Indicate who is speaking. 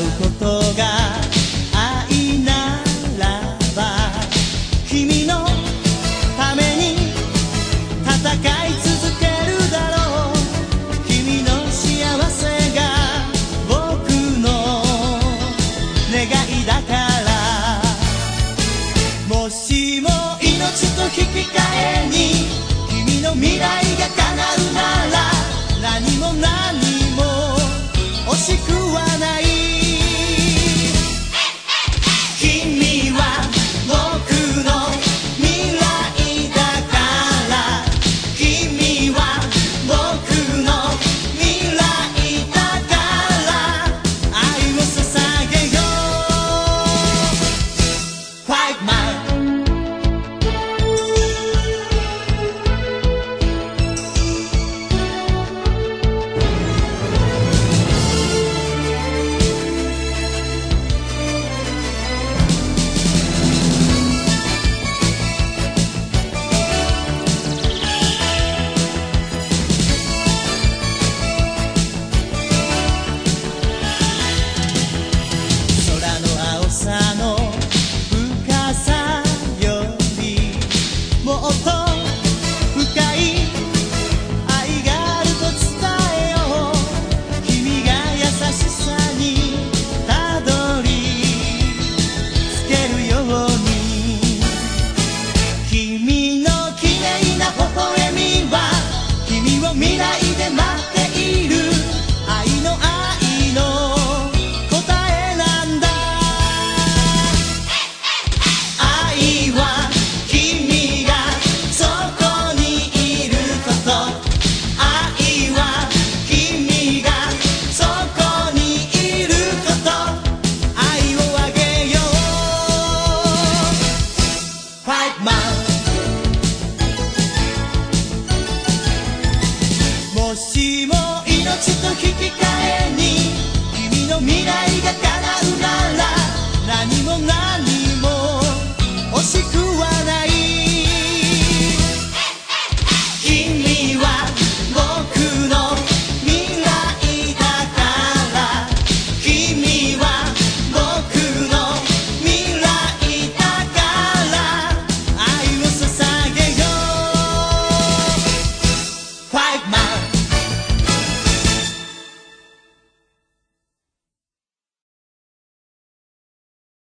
Speaker 1: うことが愛ならば君のために戦い続けるだろう。君の幸せが僕の願いだから。もしも命と引き換えに君の未来が叶うなら何